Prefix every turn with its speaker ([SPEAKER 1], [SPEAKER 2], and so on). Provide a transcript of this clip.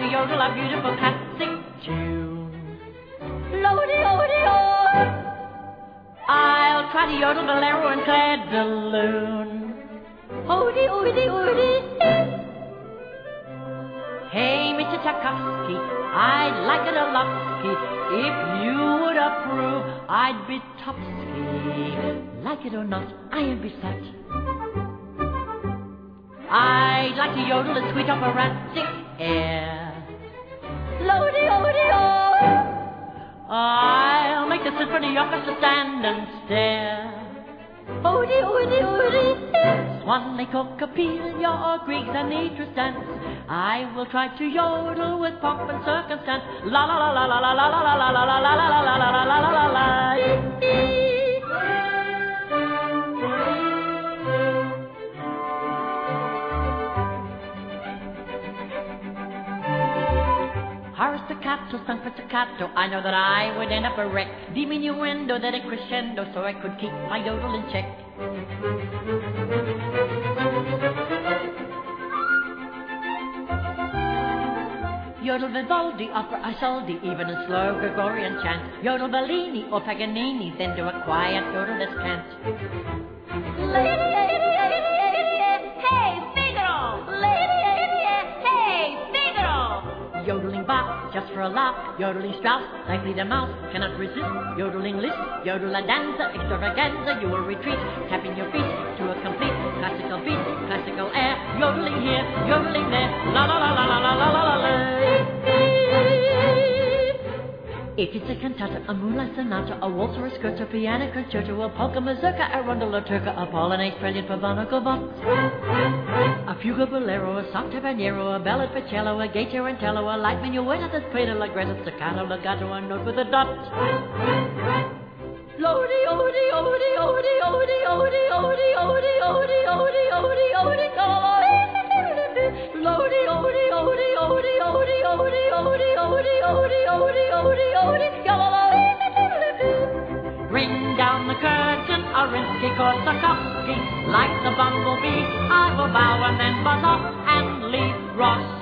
[SPEAKER 1] to yodel a beautiful classic tune. Oh. I'll try to yodel bolero and Clair de Lune. Odi, odi, odi. Hey, Mr. Tchaikovsky, I'd like it a lotski. If you would approve, I'd be topsky. Like it or not, I am beset. I'd like to yodel a sweet operatic air. The orchestra stand and stare. Odi, odi, odi. Swan Lake or Coppélia or Grieg's Anitra's dance. I will try to yodel with pomp and circumstance. La la la la la la la la la la la la la la la la la la la Sung for staccato. I know that I would end up a wreck. Diminuendo, then a crescendo, so I could keep my yodel in check. Yodel Vivaldi, opera Isolde, even a slow Gregorian chant. Yodel Bellini or Paganini, then do a quiet yodeless cant.
[SPEAKER 2] Lady,
[SPEAKER 1] Kerala, Yodely Strauss, Likely the Mouse, Cannot Resist, Yodeling Liszt, a Danza, Extravaganza, You Will Retreat, Tapping Your Feet to a Complete Classical Beat, Classical Air, Yodeling Here, Yodeling There, La La La La. If it's a cantata, a moonlight sonata, a waltz or a scherzo, piano concerto, a polka mazurka, a rondo alla turca, a polonaise prelude for Barnacle A fuga bolero, a soft habanero, a ballad for cello, a gay tarantello, a light minuet, a spread, a ligretto, staccato, legato, a note with a dot. Odi, odi, odi, odi, odi, odi, odi, odi, odi, odi, odi, odi, Ring down the curtain, Arinsky, Korsakowski, like the bumblebee. I will bow and then buzz off and leave Rossini